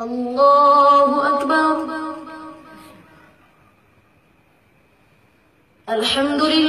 الله أكبر. الحمد لله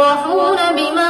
يفرحون بما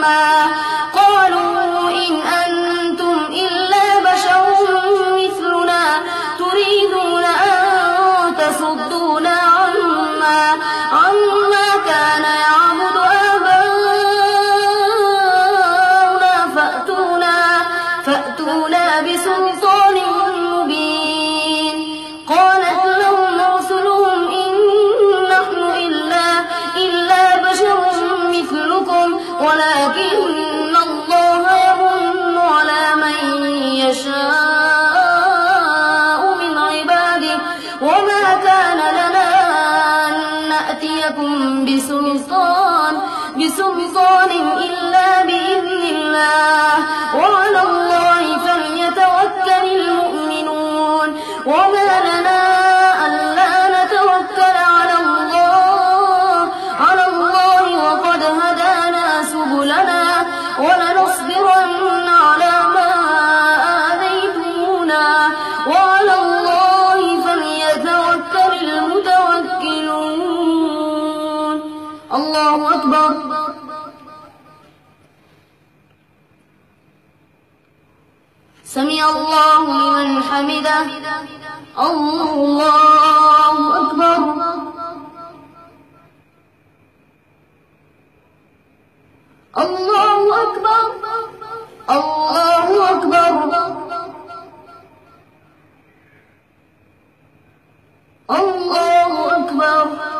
مسمى وما لنا حمده الله أكبر. الله أكبر. الله أكبر. الله أكبر.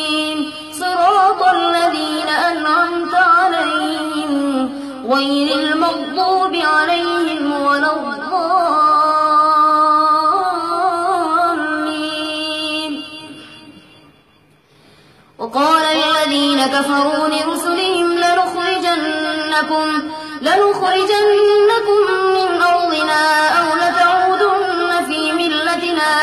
عليهم ولا الضالين. وقال الذين كفروا لرسلهم لنخرجنكم لنخرجنكم من أرضنا أو لتعودن في ملتنا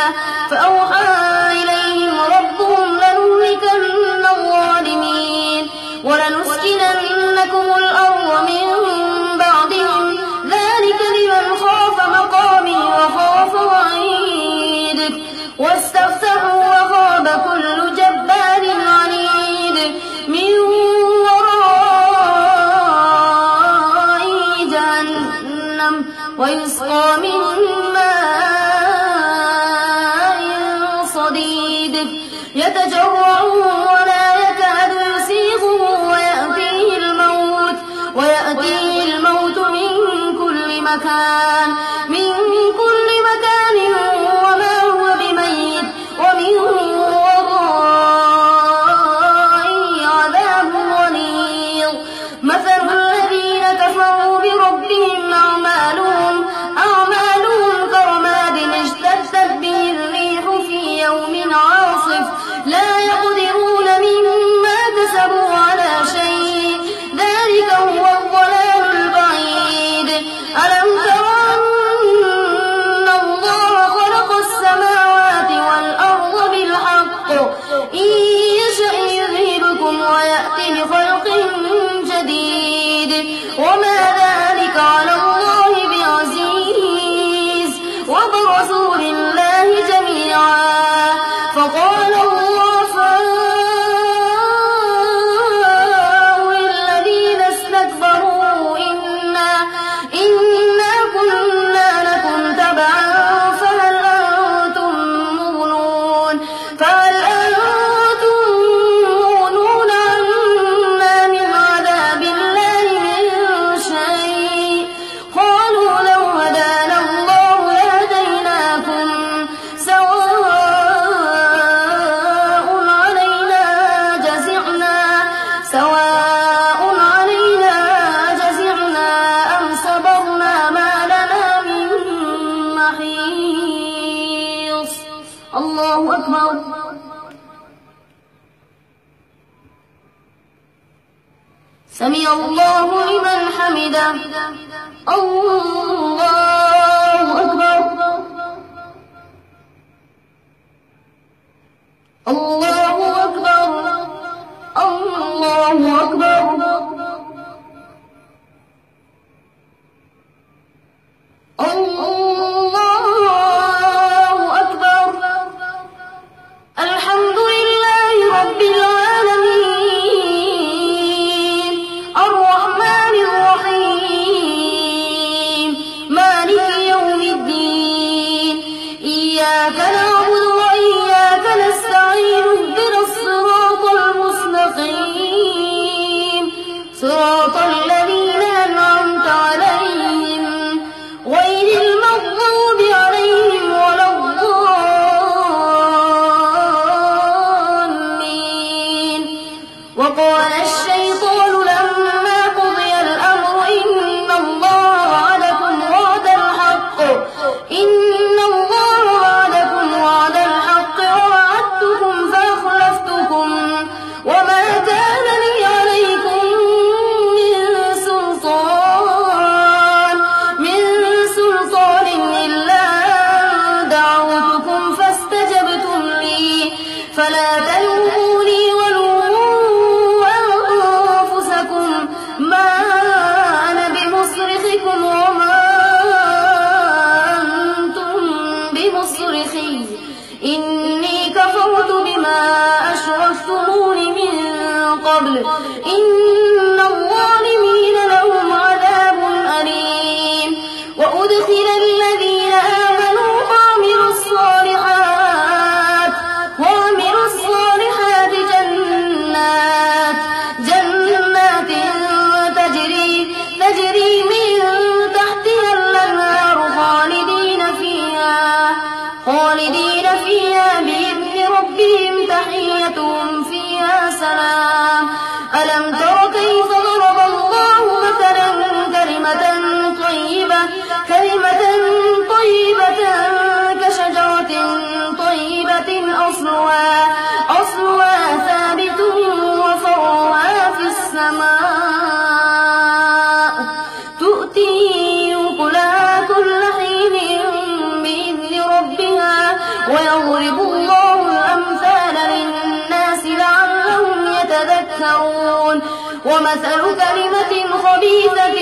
مثل كلمة خبيثة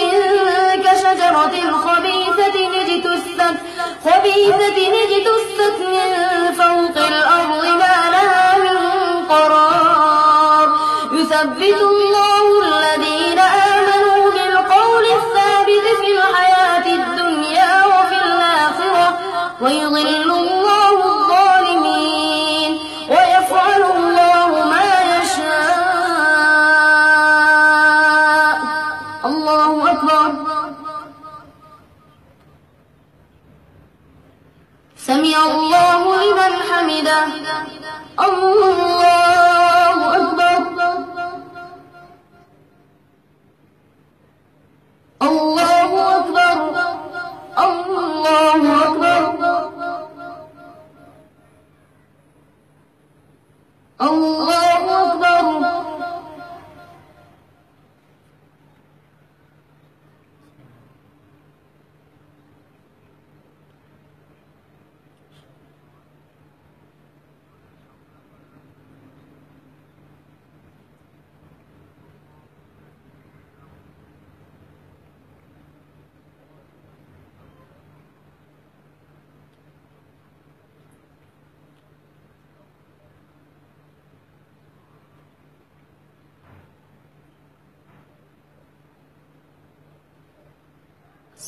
كشجرة خبيثة اجتثت, خبيثة اجتثت من فوق الأرض. Oh.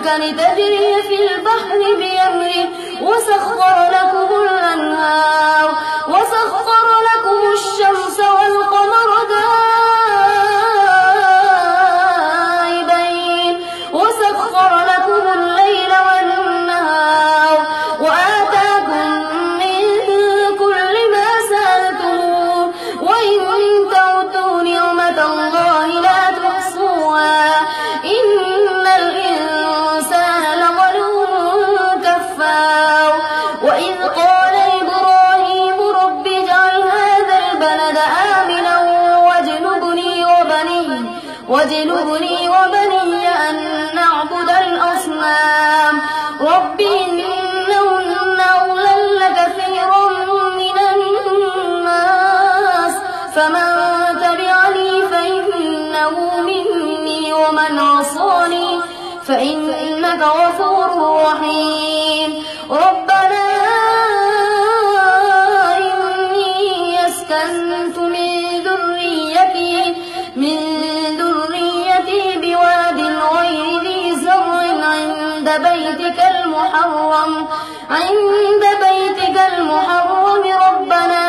الفلك لتجري في البحر بأمره وسخر لكم الأنهار وسخر عند بيتك المحرم ربنا.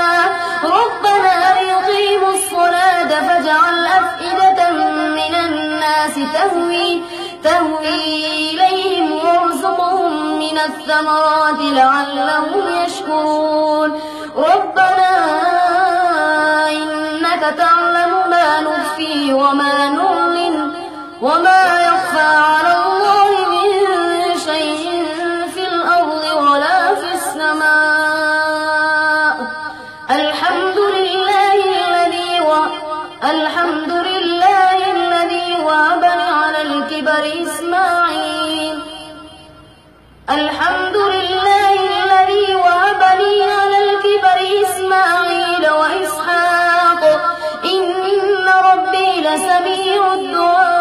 ربنا ليقيموا الصلاة فاجعل أفئدة من الناس تهوي تهوي إليهم وارزقهم من الثمرات لعلهم يشكرون. ربنا إنك تعلم ما نخفي وما نعلن وما يخفى على الله سميع الدعاء.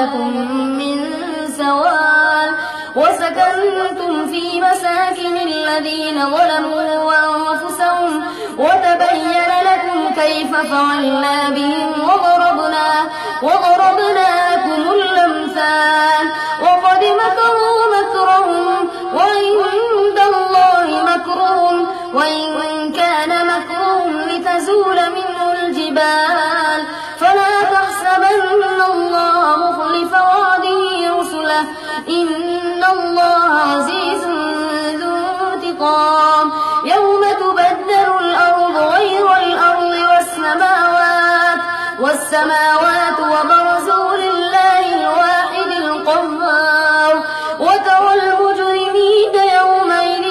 لكم من سوال وسكنتم في مساكن الذين ظلموا أنفسهم وتبين لكم كيف فعلنا بهم وضربنا, وضربنا لكم الأمثال وقد مكروا مكرهم وعند الله مكرهم وإن إن الله عزيز ذو انتقام. يوم تبدل الأرض غير الأرض والسماوات والسماوات وبرزوا لله الواحد القهار. وترى المجرمين يومئذ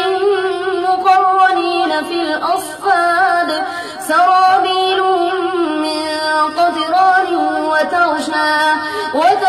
مقرنين في الأصفاد. سرابيلهم وتغشى, وتغشى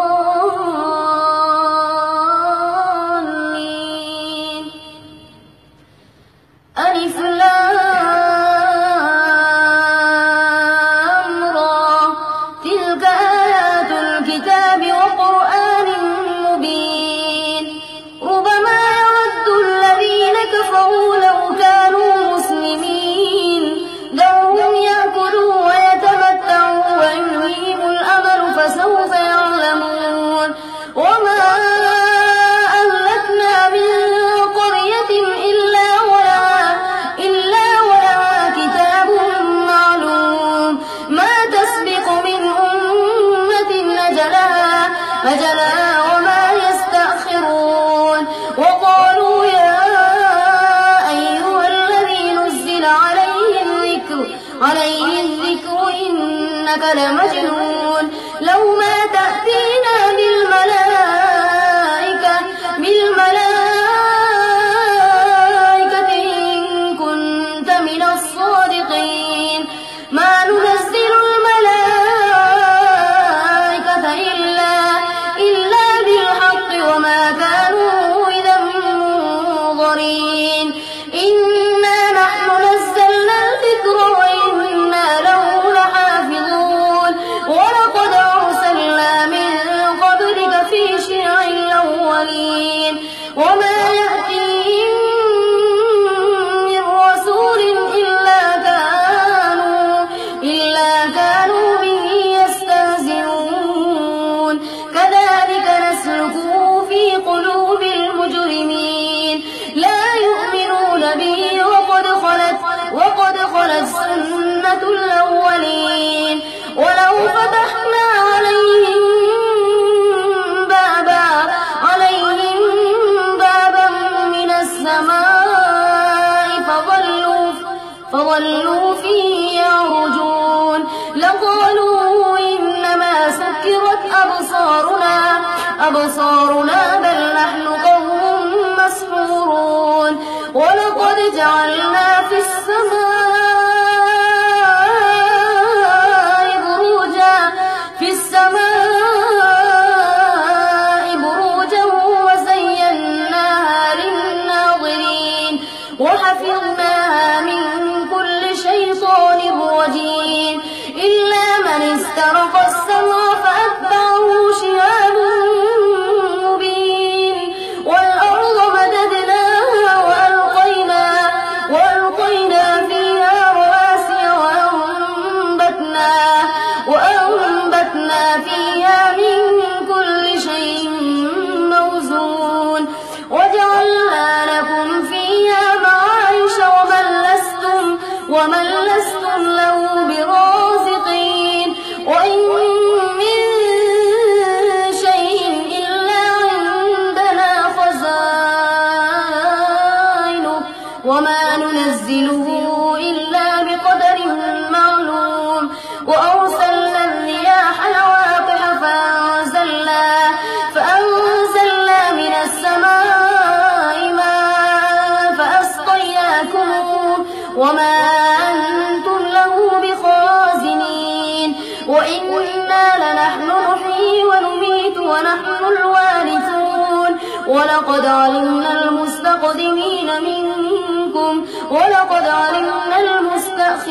سنة الأولين. ولو فتحنا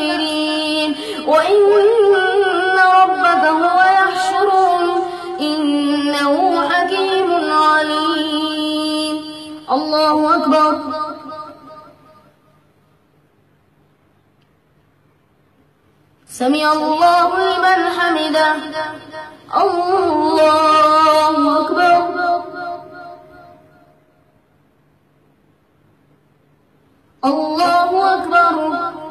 الآخرين. وإن ربك هو يحشرهم. إنه حكيم عليم. الله أكبر. سمع الله لمن حمده. الله أكبر. الله أكبر.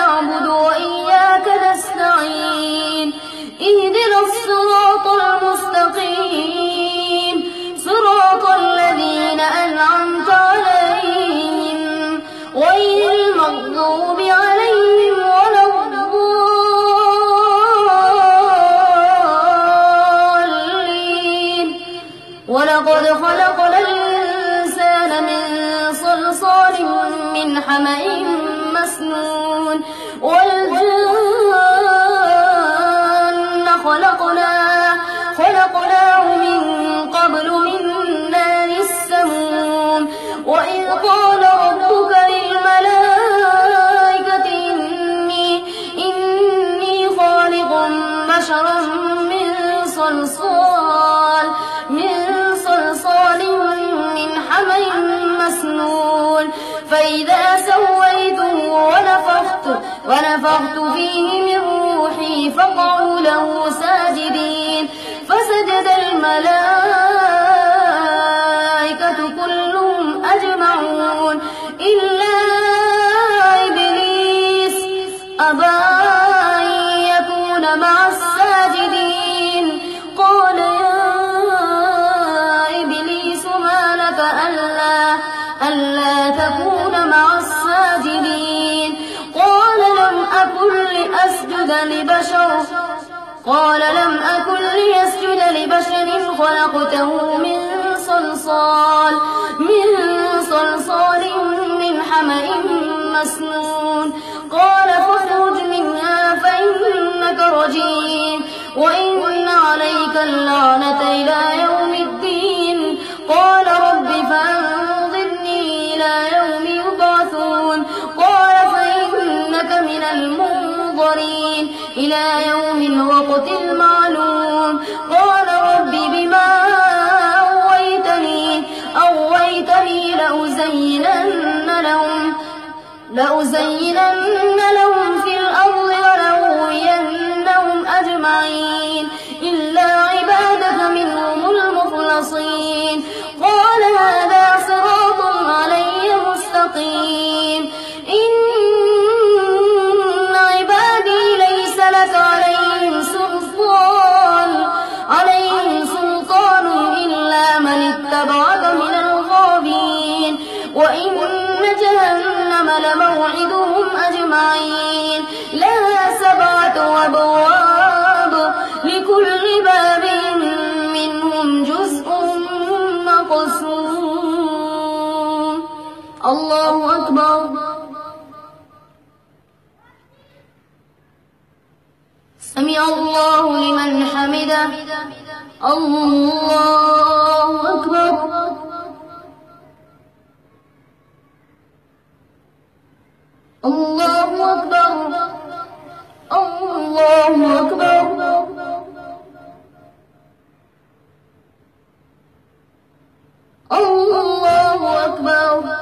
مسنون ونفخت فيه من روحي فقعوا له ساجدين. فسجد الملائكة قال لم أكن ليسجد لبشر خلقته من صلصال من صلصال من حمأ مسنون. قال فاخرج منها فإنك رجيم. وإن عليك اللعنة إلى يوم الدين. قال رب فأنظرني إلى يوم الوقت المعلوم. قال رب بما أغويتني أغويتني لأزينن لهم لأزينن لهم في الأرض ولأغوينهم أجمعين. إلا عبادك منهم المخلصين. قال هذا صراط علي مستقيم. أجمعين. لها سبعة أبواب لكل باب منهم جزء مقسوم الله أكبر. سمع الله لمن حمده. الله أكبر. الله الله أكبر الله أكبر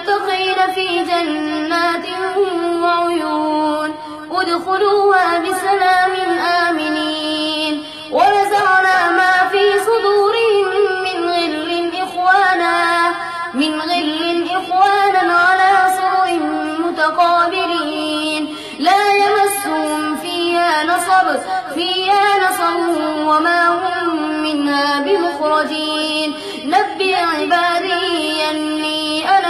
إن المتقين في جنات وعيون ادخلوها بسلام آمنين ونزعنا ما في صدورهم من غل إخوانا من غل إخوانا على سرر متقابلين لا يمسهم فيها نصب فيها نصب وما هم منها بمخرجين نبئ عبادي أني أنا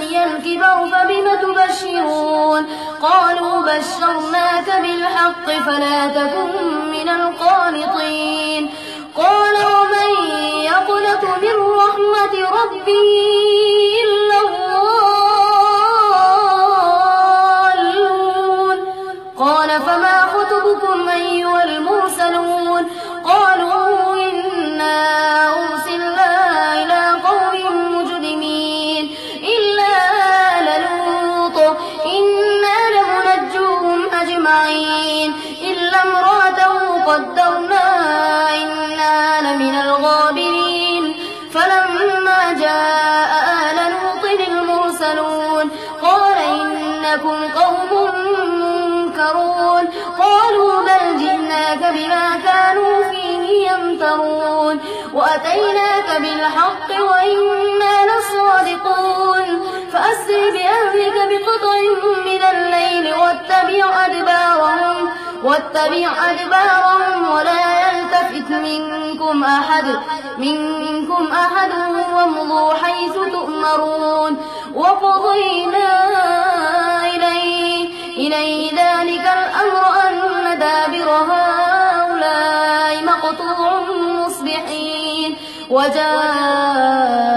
مسني الكبر فبم تبشرون؟ قالوا بشرناك بالحق فلا تكن من القانطين. قال ومن يقنط من رحمة ربه إلا الضالون؟ قال فما خطبكم أيها جئناك بما كانوا فيه يمترون. وأتيناك بالحق وإنا لصادقون. فأسر بأهلك بقطع من الليل واتبع أدبارهم. واتبع أدبارهم ولا يلتفت منكم أحد. منكم أحد وامضوا حيث تؤمرون. وقضينا إليه إليه ذلك الأمر أن دابر هؤلاء وجاء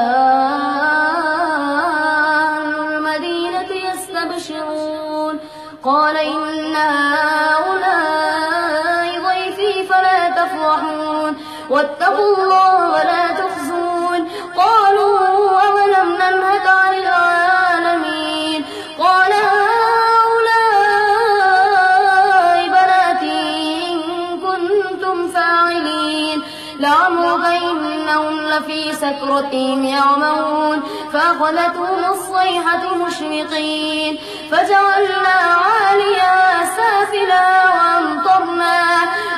المدينة يستبشرون. قال إن سكرتهم يعمهون فأخذتهم الصيحة مشرقين فجعلنا عاليها سافلا وأمطرنا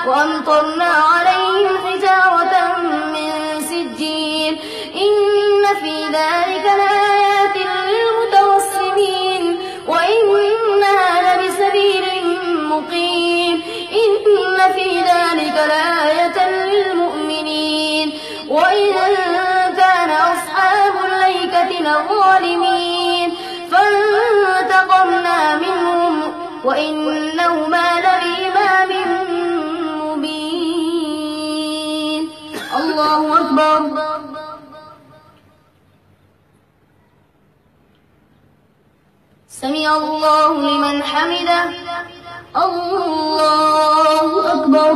وأمطرنا عليهم حجارة من سجين إن في ذلك لآيات للمتوسمين وإنها لبسبيل مقيم إن في ذلك لآية للمؤمنين وإن لظالمين فانتقمنا منهم وإنهما لبإمام مبين. الله أكبر. سمع الله لمن حمده. الله أكبر.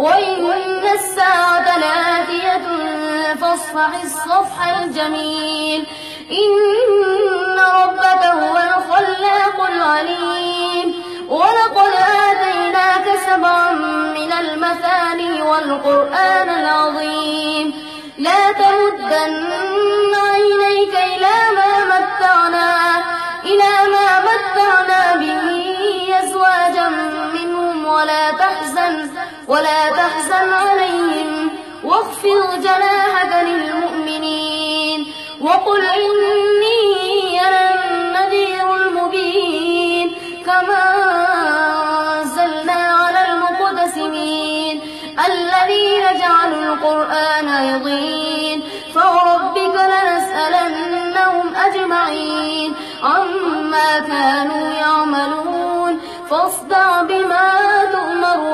وإن الساعة لآتية فاصفح الصفح الجميل. إن ربك هو الخلاق العليم. ولقد آتيناك سبعا من المثاني والقرآن العظيم. لا تمدن عينيك إلى ما متعنا إلى ما متعنا به أزواجا منهم ولا تحزن ولا تحزن عليهم. واخفض جناحك للمؤمنين. وقل إني أنا النذير المبين. كما أنزلنا على المقتسمين الذين جعلوا القرآن يضين. فوربك لنسألنهم أجمعين. عما كانوا يعملون. فاصدع بما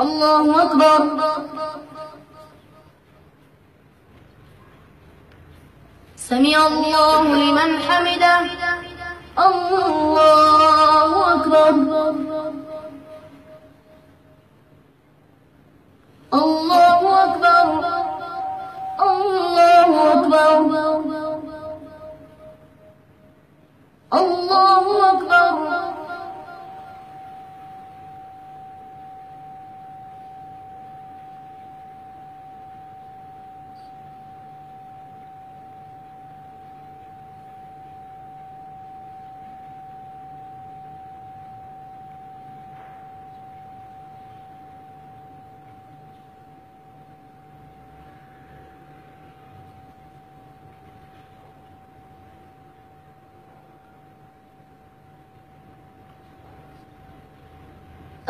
الله أكبر. سمع الله لمن حمده. الله أكبر. الله أكبر. الله أكبر. الله أكبر.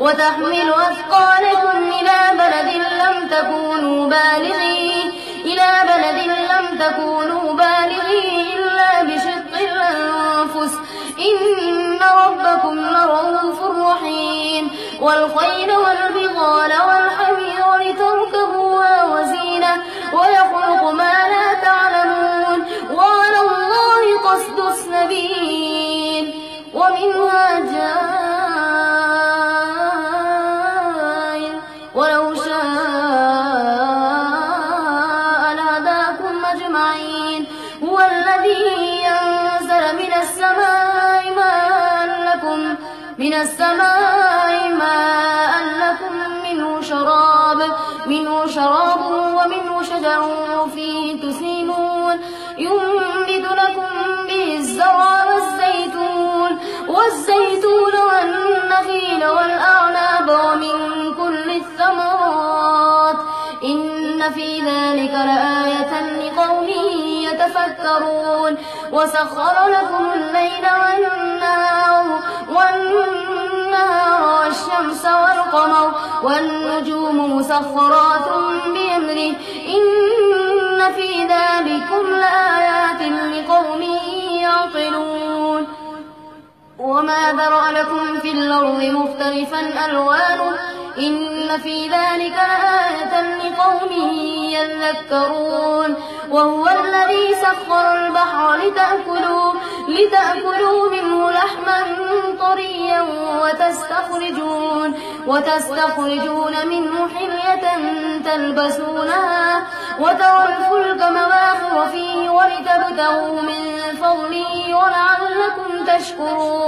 وتحمل أثقالكم إلى بلد لم تكونوا بالغين إلى بلد لم تكونوا بالغين إلا بشق الأنفس. إن ربكم لرؤوف رحيم. والخيل والبغال والحمير لتركبوها وزينة ويخلق ما لا تعلمون. وعلى الله قصد السبيل. ومنها جاء والأعناب ومن كل الثمرات إن في ذلك لآية لقوم يتفكرون وسخر لكم الليل والنهار والنهار والشمس والقمر والنجوم مسخرات بأمره إن في ذلكم لآيات لقوم يعقلون وما ذرأ لكم في الأرض مختلفا ألوانه. إن في ذلك لآية لقوم يذكرون. وهو الذي سخر البحر لتأكلوا, لتأكلوا منه لحما طريا وتستخرجون, وتستخرجون منه حلية تلبسونها. وترى الفلك مواخر فيه ولتبتغوا من فضله ولعلكم تشكرون.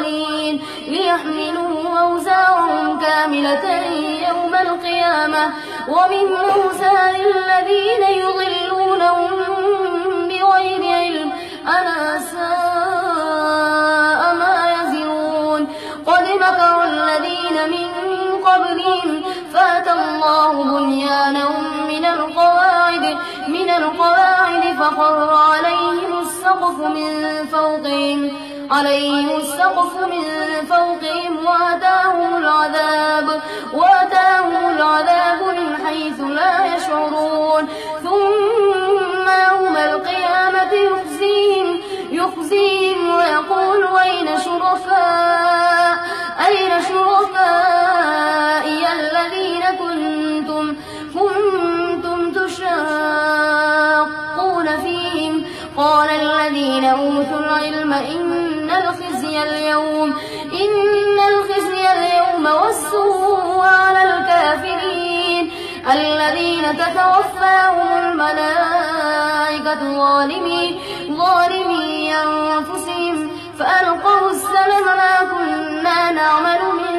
الأولين ليحملوا أوزارهم كاملة يوم القيامة ومن أوزار الذين يضلونهم بغير علم ألا ساء ما يزرون قد مكر الذين من قبلهم فأتى الله بنيانهم من القواعد من القواعد فخر عليهم السقف من فوقهم عليهم السقف من فوقهم وأتاهم العذاب وأتاهم العذاب من حيث لا يشعرون. ثم يوم القيامة يخزيهم يخزيهم ويقول أين شركاء الذين تتوفاهم الملائكة ظالمي, ظالمي أنفسهم فألقوا السلم ما كنا نعمل من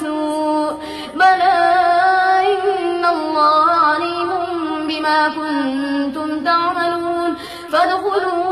سوء. بلى إن الله عليم بما كنتم تعملون. فادخلوا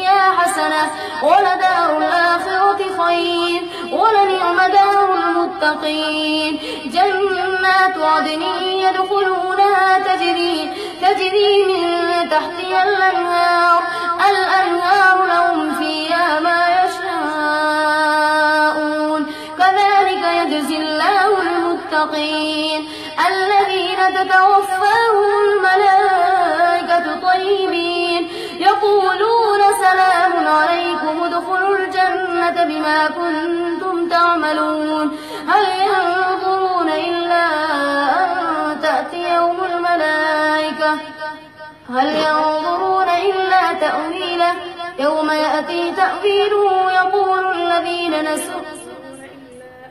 حسنة ولدار الآخرة خير ولنعم دار المتقين. جنات عدن يدخلونها تجري تجري من تحتها الأنهار. الأنهار لهم فيها ما يشاءون. كذلك يجزي الله المتقين. الذين تتوفاهم الملائكة طيبين. يقولون سلام عليكم ادخلوا الجنة بما كنتم تعملون. هل ينظرون إلا أن تأتيهم الملائكة؟ هل ينظرون إلا تأويله؟ يوم يأتي تأويله يقول الذين نسوا.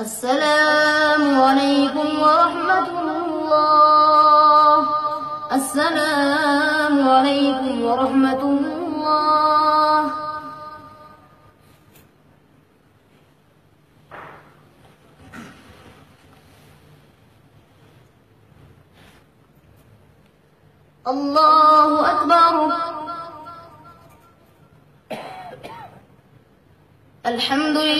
السلام عليكم ورحمة الله. السلام عليكم ورحمة الله. الله أكبر. الحمد لله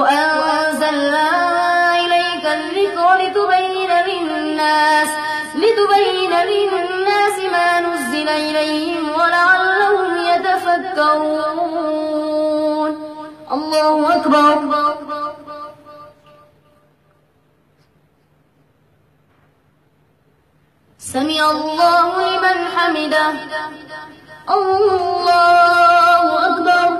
وأنزلنا إليك الذكر لتبين للناس لتبين للناس ما نزل إليهم ولعلهم يتفكرون. الله أكبر. سمع الله لمن حمده. الله أكبر.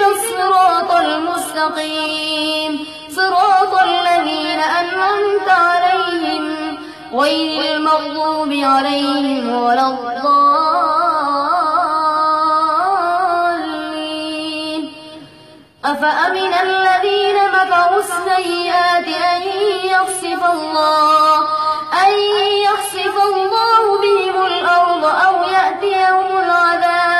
اهدنا الصراط المستقيم. صراط الذين أنعمت عليهم. غير المغضوب عليهم ولا الضالين. أفأمن الذين مكروا السيئات أن يخسف الله أن يخسف الله بهم الأرض أو يأتيهم العذاب؟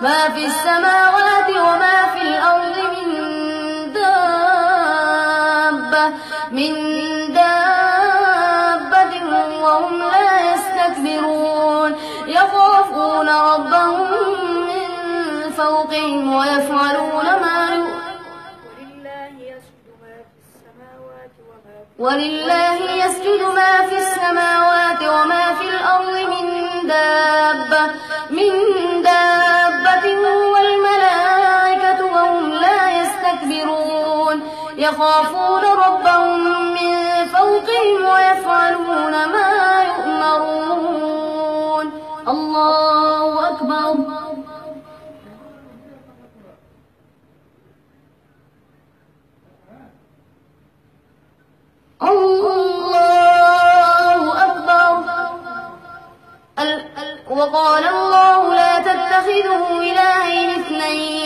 ما في السماوات وما في الأرض من دابة من دابة وهم لا يستكبرون. يخافون ربهم من فوقهم ويفعلون ما ولله يسجد ما في السماوات وما في الأرض من دابة من دابة يخافون ربهم من فوقهم ويفعلون ما يؤمرون. الله أكبر. الله أكبر. ال- ال- وقال الله لا تتخذوا إلهين اثنين.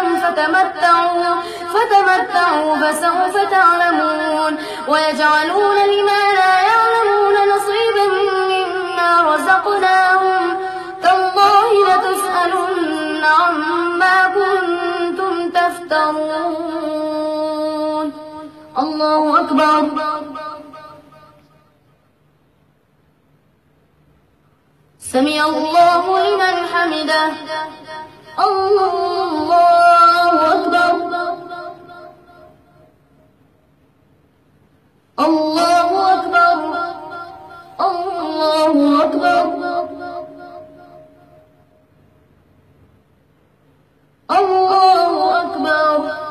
فتمتعوا فتمتعوا فسوف تعلمون. ويجعلون لما لا يعلمون نصيبا مما رزقناهم. تالله لتسألن عما كنتم تفترون. الله أكبر. سمع الله لمن حمده. الله أكبر. الله أكبر.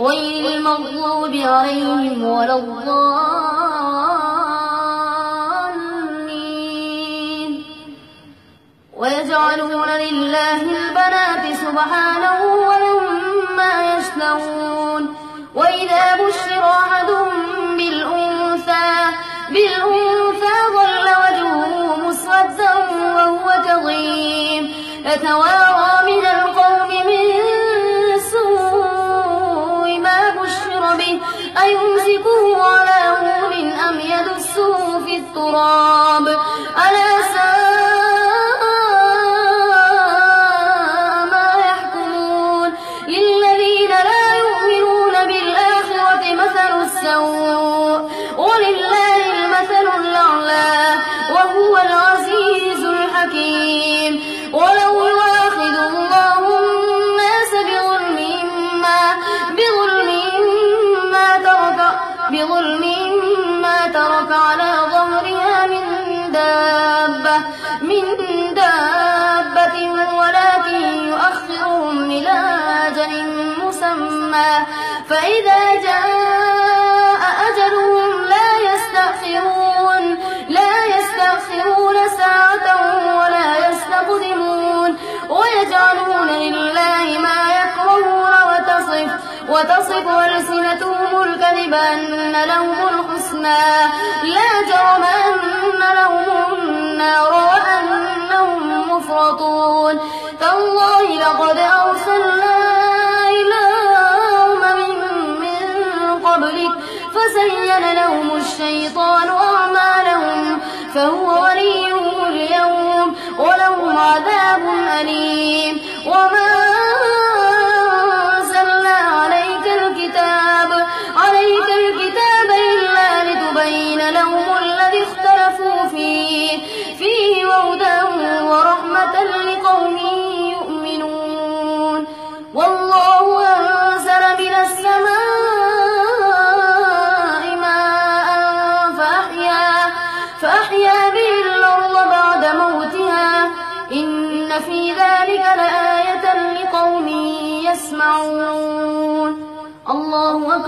غير المغضوب عليهم ولا الضالين. ويجعلون لله البنات سبحانه ولهم ما يشتهون وإذا بشر أحدهم بالأنثى بالأنثى ظل وجهه مسودا وهو كظيم. يتوارى أيمسكه على هون أم يدسه في التراب؟ ألا ساء من دابة ولكن يؤخرهم إلى أجل مسمى. فإذا جاء أجلهم لا يستأخرون لا يستأخرون ساعة ولا يستقدمون. ويجعلون لله ما يكرهون وتصف. وتصف ألسنتهم الكذب أن لهم الحسنى. لا جرم أن لهم النار وأنهم مفرطون. تالله لقد أرسلنا إلى أمم من قبلك فزين لهم الشيطان أعمالهم فهو وليهم اليوم ولهم عذاب أليم. وما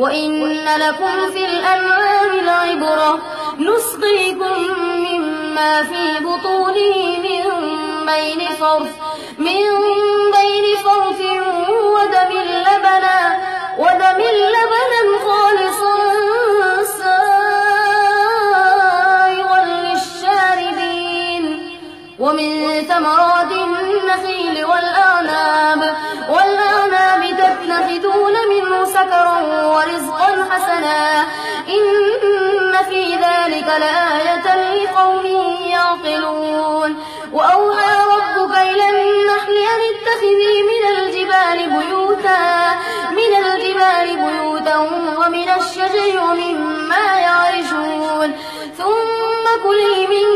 وإن لكم في الأنعام لعبرة نسقيكم مما في بطونه من بين فرث من بين فرث ودم لبنا ودم لبنا خالصا سائغا للشاربين. ومن ثمرات النخيل والأعناب والأعناب تتخذون منه سكرا ورزقا حسنا. إن في ذلك لآية لقوم يعقلون. وأوحى ربك إلى النحل أن اتخذي من الجبال بيوتا من الجبال بيوتا ومن الشجر ومما يعرشون ثم كلي من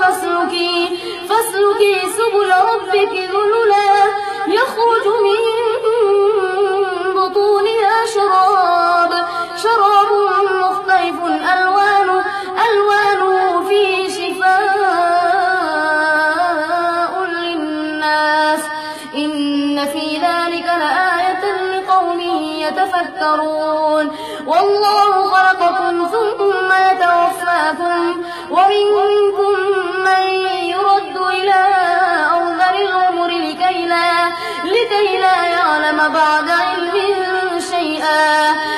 فاسلكي فاسلكي سبل ربك ذللا. يخرج من بطونها شراب شراب مختلف ألوانه ألوانه فيه شفاء للناس. إن في ذلك لآية لقوم يتفكرون. والله خلقكم ثم يتوفاكم. ومنكم لكي لا يعلم بعد علم شيئا.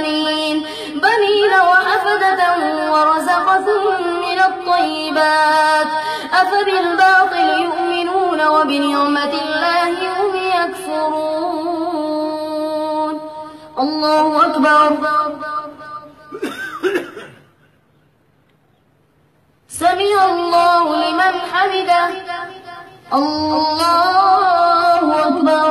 بنين بنين وحفدة ورزقكم من الطيبات أفبالباطل يؤمنون وبنعمة الله هم يكفرون الله أكبر سمع الله لمن حمده الله أكبر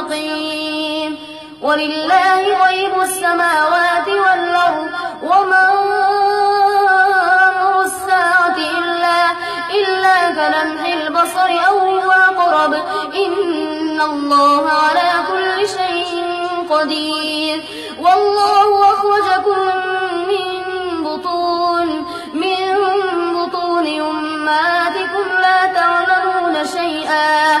مستقيم ولله غيب السماوات والأرض وما أمر الساعة إلا, إلا كلمح البصر أو هو أقرب إن الله على كل شيء قدير. والله أخرجكم من بطون من بطون أمهاتكم لا تعلمون شيئا.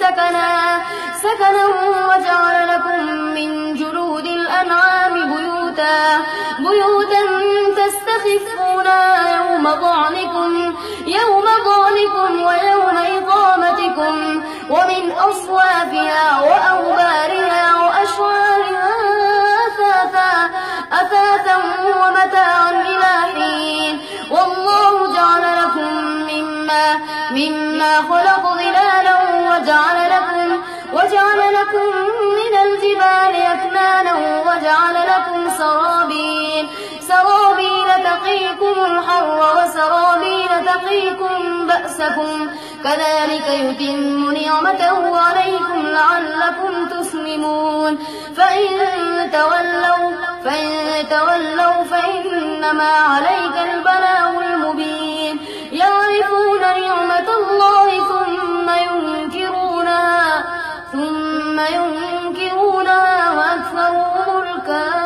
سكنا سكنا وجعل لكم من جلود الأنعام بيوتا بيوتا تستخفونها يوم ظعنكم يوم ظعنكم ويوم إقامتكم ومن أصوافها وأوبارها وأشعارها أثاثا أثاثا ومتاعا إلى حين والله جعل لكم مما مما خلق تقيكم الحر وسرابيل تقيكم بأسكم كذلك يتم نعمته عليكم لعلكم تسلمون فإن تولوا فإن تولوا فإنما عليك البلاغ المبين يعرفون نعمة الله ثم ينكرونها ثم ينكرونها وأكثرهم الكافرون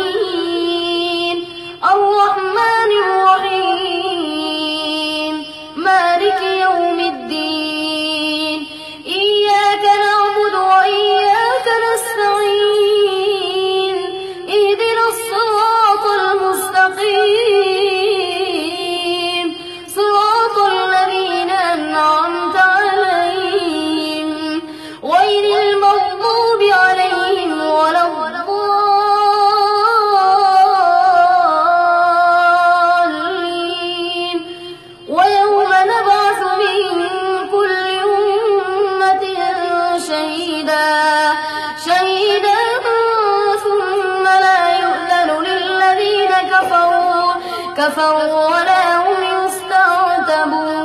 كفروا ولا هم يستعتبون.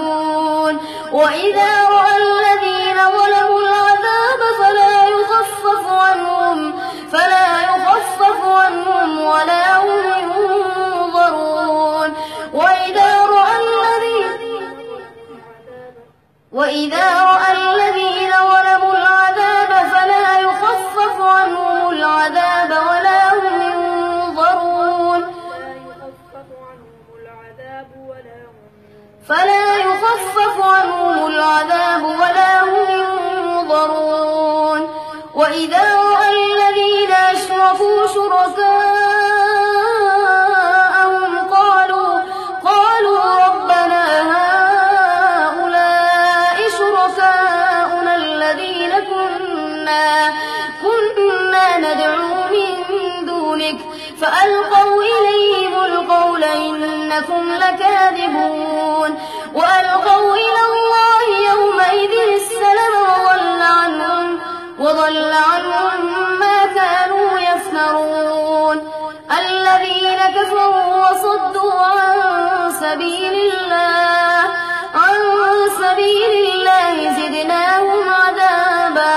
وإذا رأى الذين ظلموا العذاب فلا يخفف عنهم فلا يخفف عنهم ولا هم ينظرون. وإذا رأى الذين وإذا رأى الذين ظلموا العذاب فلا يخفف عنهم العذاب ولا فلا يخفف عنهم العذاب ولا هم ينظرون. وإذا رأى الذين أشركوا شركاءهم سبيل الله عن سبيل الله زدناهم عذابا.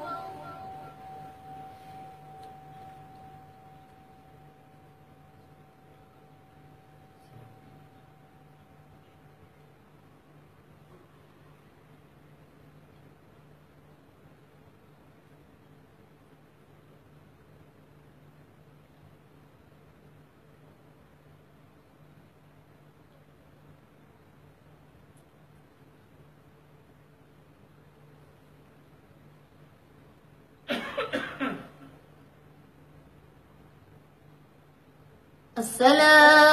السلام.